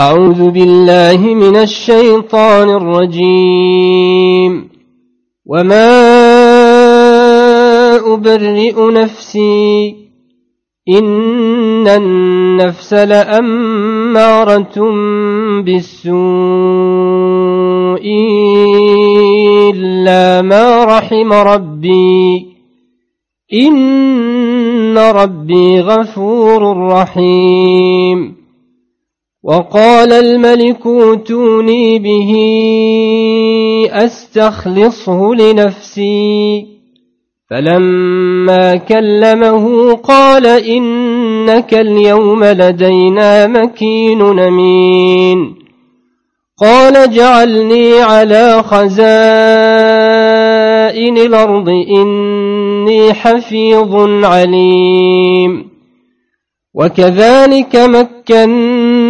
أعوذ بالله من الشيطان الرجيم. وما أبرئ نفسي إن النفس لأمارة بالسوء إلا ما رحم ربي. إن ربي غفور رحيم. وقال الملك اوتوني به أستخلصه لنفسي. فلما كلمه قال إنك اليوم لدينا مكين أمين. قال جعلني على خزائن الأرض إني حفيظ عليم. وكذلك مكنا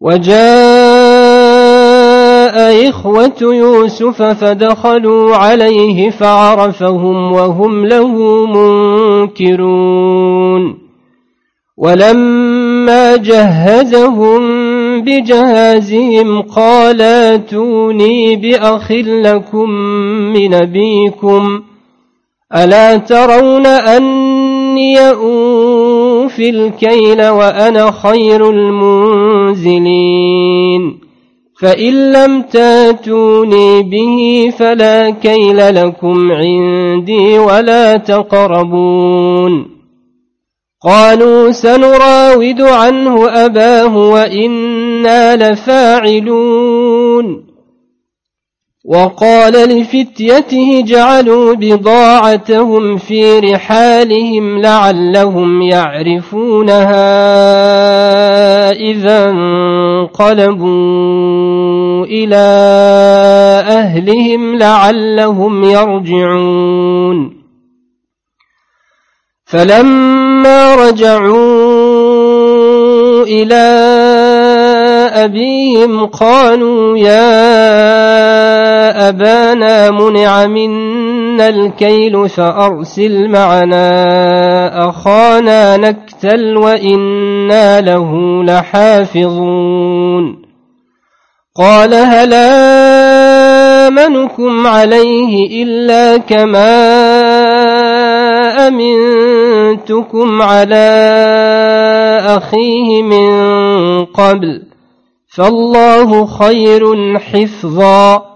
وجاء إخوة يوسف فدخلوا عليه فعرفهم وهم له منكرون. ولما جهزهم بجهازهم قال أتوني بأخ لكم من أبيكم ألا ترون أني أوفي الكيل وأنا خير المنزلين. فإن لم تاتوني به فلا كيل لكم عندي ولا تقربون. قالوا سنراود عنه أباه وإنا لفاعلون. وقال لفتيته جعلوا بضاعتهم في رحالهم لعلهم يعرفونها إذا انقلبوا إلى أهلهم لعلهم يرجعون. فلما رجعوا إلى أبيهم قالوا يا أبانا منع منا الكيل فأرسل معنا أخانا نكتل وإنا له لحافظون. قال هل آمنكم عليه إلا كما أمنتكم على أخيه من قبل فالله خير حفظا.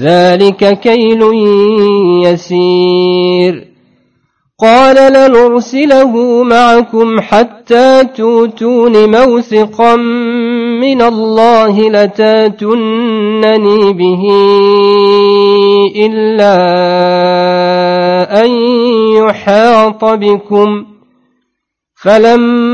ذلك كيل يسير. قال لنرسله معكم حتى توتون موثقا من الله لتاتنني به إلا أن يحاط بكم. فلما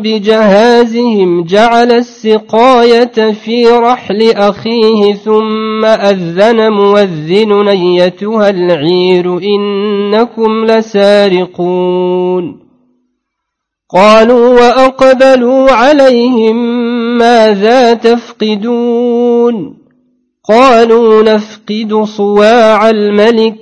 بجهازهم جعل السقاية في رحل أخيه ثم أذن مؤذن أيتها العير إنكم لسارقون. قالوا وأقبلوا عليهم ماذا تفقدون؟ قالوا نفقد صواع الملك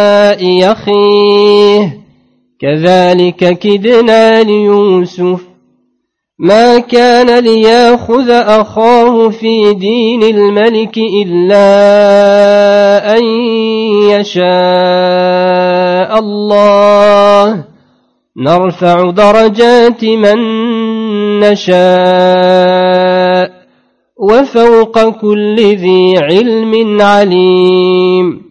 يخيه كذلك كدنا ليوسف ما كان لياخذ أخاه في دين الملك إلا أن يشاء الله نرفع درجات من نشاء وفوق كل ذي علم عليم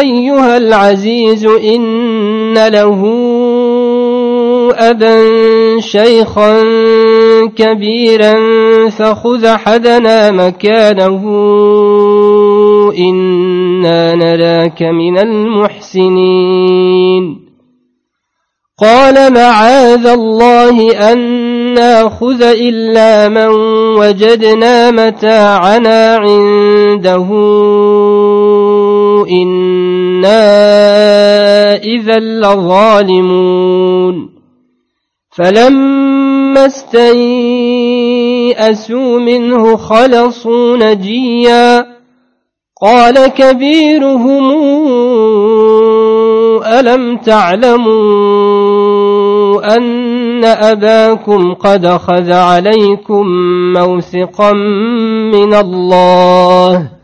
أيها العزيز إن له أبا شيخا كبيرا فخذ حدنا مكانه إنا نراك من المحسنين. قال معاذ الله أن نأخذ إلا من وجدنا متاعنا عنده إنا إذا لظالمون فلما استيئسوا منه خلصوا نجيا قال كبيرهم ألم تعلموا أن أباكم قد خذ عليكم موثقا من الله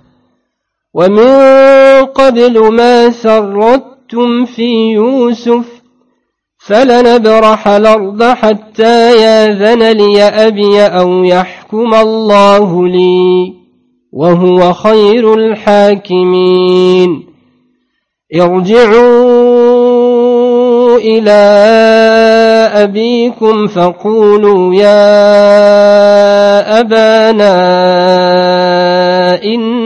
ومن قبل ما سردتم في يوسف فلنبرح الأرض حتى ياذن لي أبي أو يحكم الله لي وهو خير الحاكمين. ارجعوا إلى أبيكم فقولوا يا أبانا إن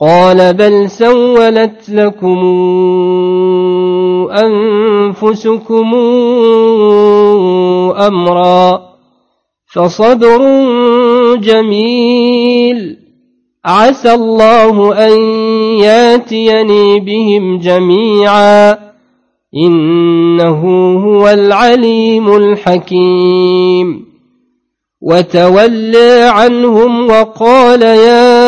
قال بل سولت لكم أنفسكم أمرا فصبر جميل. عسى الله أن ياتيني بهم جميعا. إنه هو العليم الحكيم. وتولى عنهم وقال يا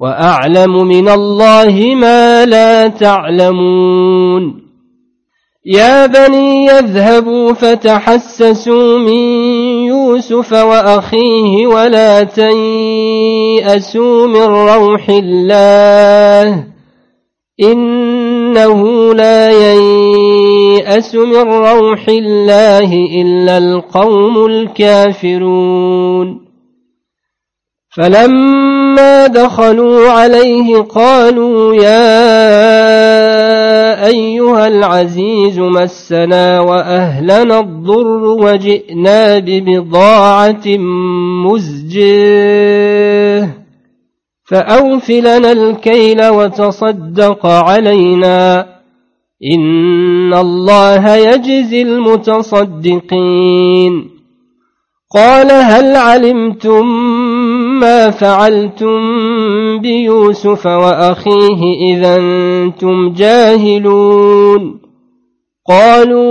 وأعلم من الله ما لا تعلمون. يا بني يذهبوا فتحسسوا من يوسف وأخيه ولا تيأسوا من روح الله. إنه لا ييأس من روح الله إلا القوم الكافرون. فلما دخلوا عليه قالوا يا أيها العزيز مسنا وأهلنا الضر وجئنا ببضاعة مزجة. فأوف لنا الكيل وتصدق علينا. إن الله يجزي المتصدقين. قال هل علمتم ما فعلتم بيوسف وأخيه إذا أنتم جاهلون قالوا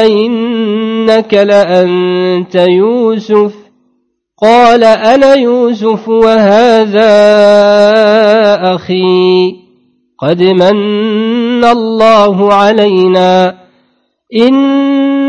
أئنك لأنت يوسف قال أنا يوسف وهذا أخي قد من الله علينا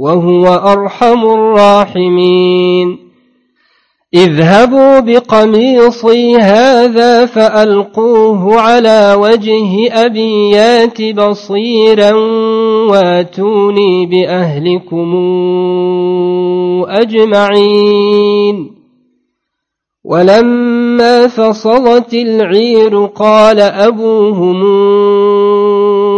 وهو أرحم الراحمين. اذهبوا بقميصي هذا فألقوه على وجه أبيات بصيرا واتوني بأهلكم أجمعين. ولما فصلت العير قال أبوهم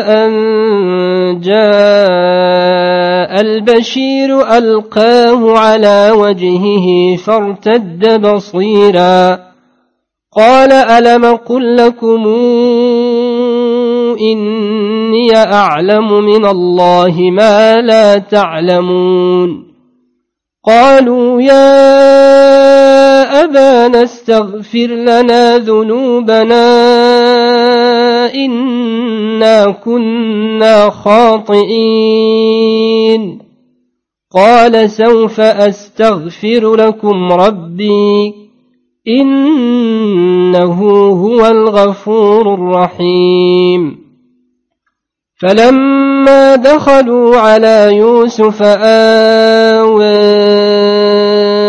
أن جاء البشير ألقاه على وجهه فارتد بصيرا قال ألم قل لكم إني أعلم من الله ما لا تعلمون قالوا يا أبانا استغفر لنا ذنوبنا إنا كنا خاطئين قال سوف أستغفر لكم ربي إنه هو الغفور الرحيم فلما دخلوا على يوسف آوى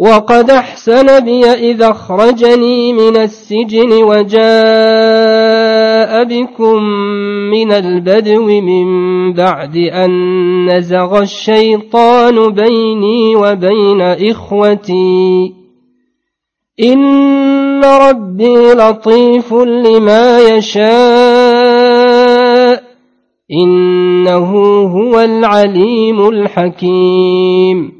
وقد أحسن بي إذا أخرجني من السجن وجاء بكم من البدو من بعد أن نزغ الشيطان بيني وبين إخوتي. إن ربي لطيف لما يشاء. إنه هو العليم الحكيم.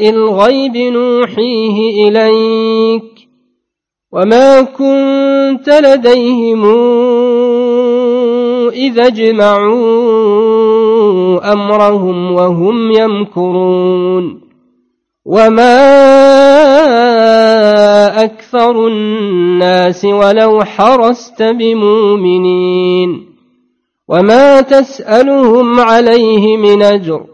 الغيب نوحيه إليك وما كنت لديهم إذا أجمعوا أمرهم وهم يمكرون وما أكثر الناس ولو حرست بمؤمنين وما تسألهم عليه من أجر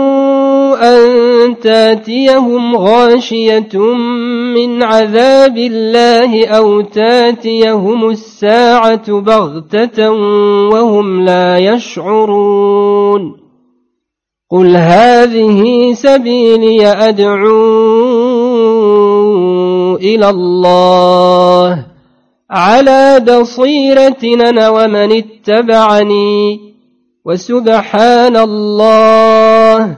أن تاتيهم غاشية من عذاب الله أو تاتيهم الساعة بغتة وهم لا يشعرون قل هذه سبيلي أدعو إلى الله على بصيرتنا ومن اتبعني وسبحان الله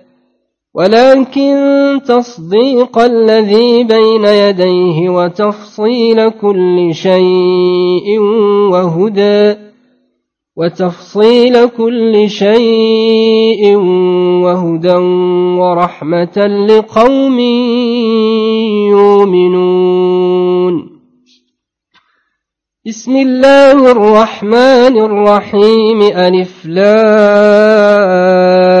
ولكن تصديق الذي بين يديه وتفصيل كل شيء وهدى وتفصيل كل شيء وهدى ورحمة لقوم يؤمنون. بسم الله الرحمن الرحيم. ألف لام.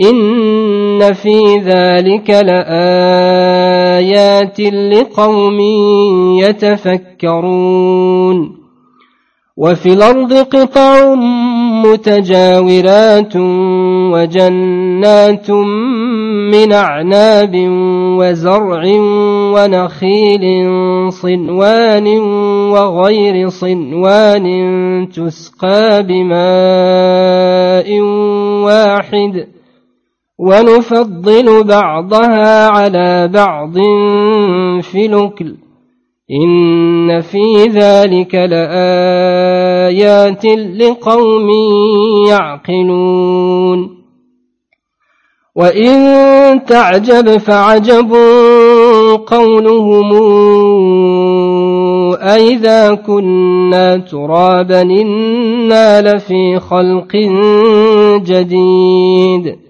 إن في ذلك لآيات لقوم يتفكرون وفي الأرض قطع متجاورات وجنات من أعناب وزرع ونخيل صنوان وغير صنوان تسقى بماء واحد ونفضل بعضها على بعض في الأكل. إن في ذلك لآيات لقوم يعقلون. وإن تعجب فعجب قولهم أئذا كنا ترابا إنا لفي خلق جديد.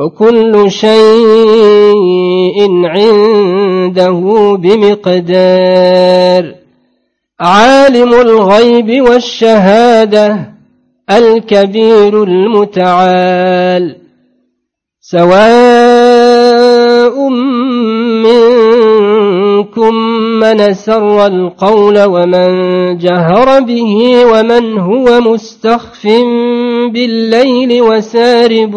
وكل شيء عنده بمقدار. عالم الغيب والشهادة الكبير المتعال. سواء منكم من سر القول ومن جهر به ومن هو مستخف بالليل وسارب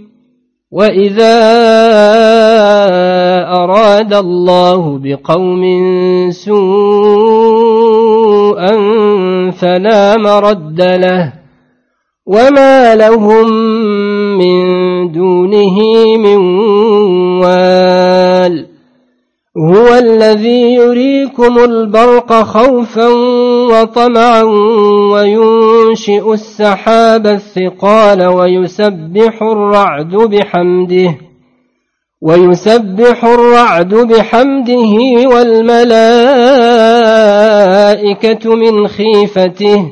وإذا أراد الله بقوم سوءا فلا مرد له وما لهم من دونه من وال هو الذي يريكم البرق خوفا وطمعا وينشئ السحاب الثقال ويسبح الرعد بحمده ويسبح الرعد بحمده والملائكة من خيفته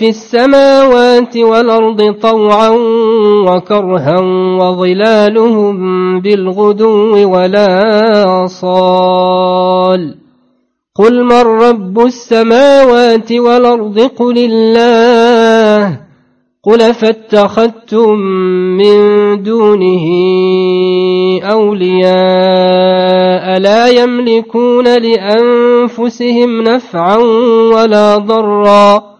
في السماوات والأرض طوعا وكرها وظلالهم بالغدو ولا صال. قل من رب السماوات والأرض؟ قل الله. قل فاتخذتم من دونه أولياء لا يملكون لأنفسهم نفعا ولا ضرا.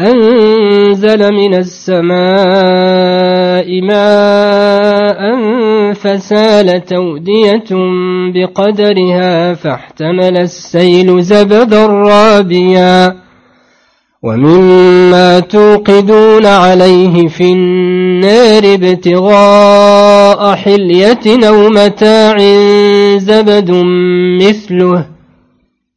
أنزل من السماء ماء فسال تودية بقدرها فاحتمل السيل زبدا رابيا. ومما توقدون عليه في النار ابتغاء حلية أو متاع زبد مثله.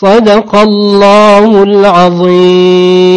صدق الله العظيم.